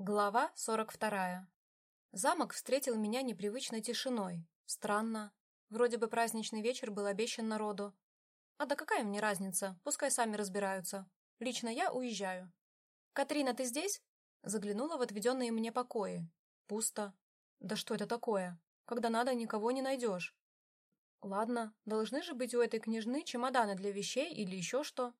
Глава 42. Замок встретил меня непривычной тишиной. Странно. Вроде бы праздничный вечер был обещан народу. А да какая мне разница, пускай сами разбираются. Лично я уезжаю. «Катрина, ты здесь?» Заглянула в отведенные мне покои. Пусто. Да что это такое? Когда надо, никого не найдешь. Ладно, должны же быть у этой княжны чемоданы для вещей или еще что.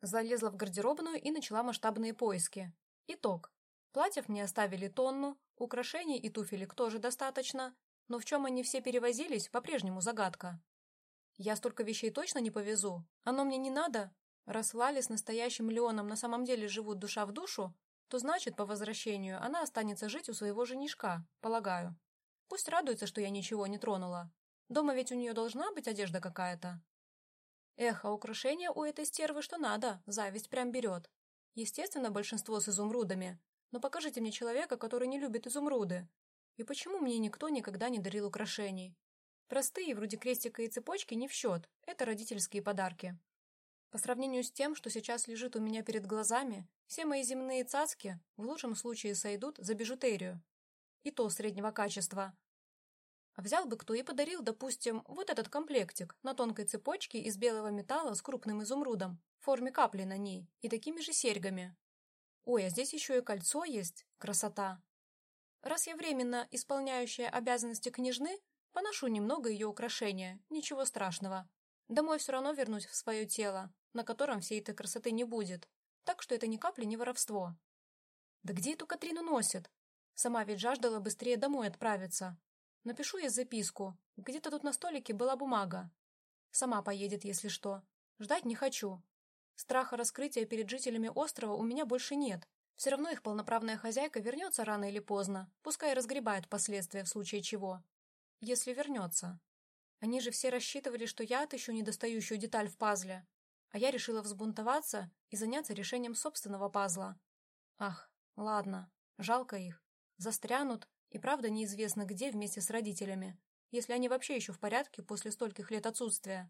Залезла в гардеробную и начала масштабные поиски. Итог. Платьев мне оставили тонну, украшений и туфелек тоже достаточно, но в чем они все перевозились, по-прежнему загадка. Я столько вещей точно не повезу, оно мне не надо. Раз Лали с настоящим Леоном на самом деле живут душа в душу, то значит, по возвращению она останется жить у своего женишка, полагаю. Пусть радуется, что я ничего не тронула. Дома ведь у нее должна быть одежда какая-то. Эх, а украшения у этой стервы что надо, зависть прям берет. Естественно, большинство с изумрудами, но покажите мне человека, который не любит изумруды. И почему мне никто никогда не дарил украшений? Простые, вроде крестика и цепочки, не в счет. Это родительские подарки. По сравнению с тем, что сейчас лежит у меня перед глазами, все мои земные цацки в лучшем случае сойдут за бижутерию. И то среднего качества. А взял бы кто и подарил, допустим, вот этот комплектик на тонкой цепочке из белого металла с крупным изумрудом в форме капли на ней и такими же серьгами. Ой, а здесь еще и кольцо есть. Красота. Раз я временно исполняющая обязанности княжны, поношу немного ее украшения, ничего страшного. Домой все равно вернусь в свое тело, на котором всей этой красоты не будет. Так что это ни капли не воровство. Да где эту Катрину носит? Сама ведь жаждала быстрее домой отправиться. Напишу ей записку. Где-то тут на столике была бумага. Сама поедет, если что. Ждать не хочу. Страха раскрытия перед жителями острова у меня больше нет. Все равно их полноправная хозяйка вернется рано или поздно, пускай разгребает последствия в случае чего. Если вернется. Они же все рассчитывали, что я отыщу недостающую деталь в пазле. А я решила взбунтоваться и заняться решением собственного пазла. Ах, ладно, жалко их. Застрянут, и правда неизвестно где вместе с родителями, если они вообще еще в порядке после стольких лет отсутствия.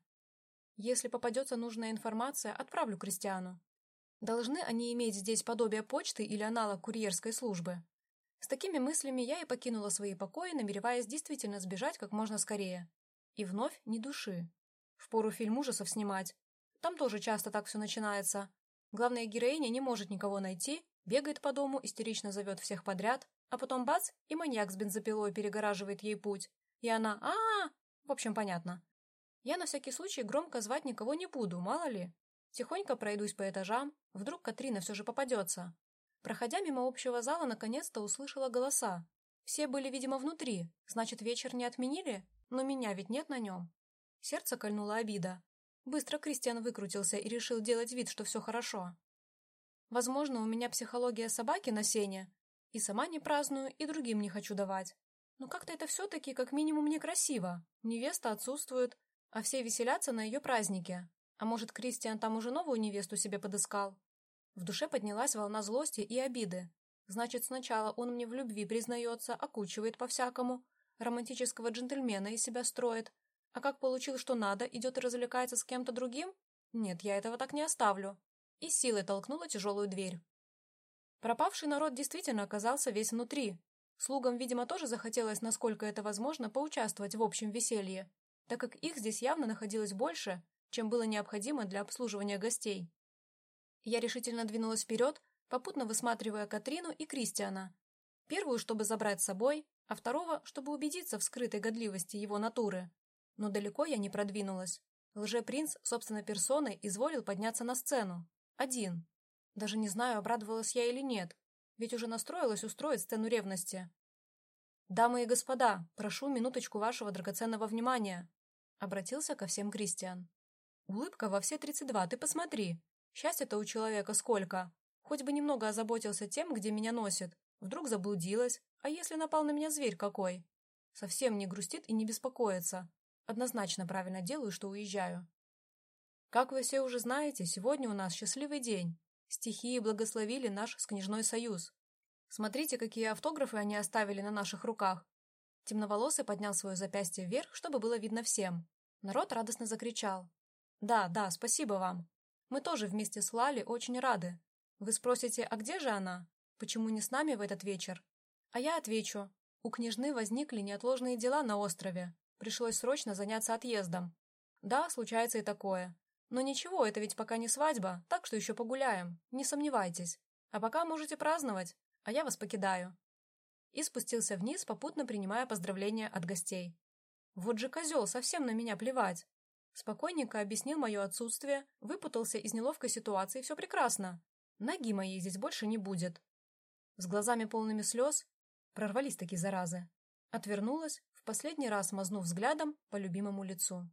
Если попадется нужная информация, отправлю Кристиану. Должны они иметь здесь подобие почты или аналог курьерской службы. С такими мыслями я и покинула свои покои, намереваясь действительно сбежать как можно скорее. И вновь ни души. Впору фильм ужасов снимать. Там тоже часто так все начинается. Главная героиня не может никого найти, бегает по дому, истерично зовет всех подряд, а потом бац, и маньяк с бензопилой перегораживает ей путь. И она а, -а, -а В общем, понятно. Я на всякий случай громко звать никого не буду, мало ли. Тихонько пройдусь по этажам, вдруг Катрина все же попадется. Проходя мимо общего зала, наконец-то услышала голоса. Все были, видимо, внутри, значит, вечер не отменили? Но меня ведь нет на нем. Сердце кольнуло обида. Быстро Кристиан выкрутился и решил делать вид, что все хорошо. Возможно, у меня психология собаки на сене. И сама не праздную, и другим не хочу давать. Но как-то это все-таки как минимум некрасиво. Невеста отсутствует, а все веселятся на ее празднике. А может, Кристиан там уже новую невесту себе подыскал? В душе поднялась волна злости и обиды. Значит, сначала он мне в любви признается, окучивает по-всякому, романтического джентльмена из себя строит, а как получил, что надо, идет и развлекается с кем-то другим? Нет, я этого так не оставлю. И силой толкнула тяжелую дверь. Пропавший народ действительно оказался весь внутри. Слугам, видимо, тоже захотелось, насколько это возможно, поучаствовать в общем веселье так как их здесь явно находилось больше, чем было необходимо для обслуживания гостей. Я решительно двинулась вперед, попутно высматривая Катрину и Кристиана. Первую, чтобы забрать с собой, а второго, чтобы убедиться в скрытой годливости его натуры. Но далеко я не продвинулась. Лже-принц, собственной персоной, изволил подняться на сцену. Один. Даже не знаю, обрадовалась я или нет, ведь уже настроилась устроить сцену ревности. «Дамы и господа, прошу минуточку вашего драгоценного внимания», Обратился ко всем Кристиан. Улыбка во все тридцать два, ты посмотри. Счастья-то у человека сколько. Хоть бы немного озаботился тем, где меня носит. Вдруг заблудилась. А если напал на меня зверь какой? Совсем не грустит и не беспокоится. Однозначно правильно делаю, что уезжаю. Как вы все уже знаете, сегодня у нас счастливый день. Стихии благословили наш с княжной союз. Смотрите, какие автографы они оставили на наших руках. Темноволосый поднял свое запястье вверх, чтобы было видно всем. Народ радостно закричал. «Да, да, спасибо вам. Мы тоже вместе с Лали очень рады. Вы спросите, а где же она? почему не с нами в этот вечер. А я отвечу. У княжны возникли неотложные дела на острове. Пришлось срочно заняться отъездом. Да, случается и такое. Но ничего, это ведь пока не свадьба, так что еще погуляем, не сомневайтесь. А пока можете праздновать, а я вас покидаю. И спустился вниз, попутно принимая поздравления от гостей. Вот же козел, совсем на меня плевать. Спокойненько объяснил мое отсутствие, выпутался из неловкой ситуации, все прекрасно. Ноги моей здесь больше не будет. С глазами полными слез прорвались такие заразы. Отвернулась, в последний раз мазнув взглядом по любимому лицу.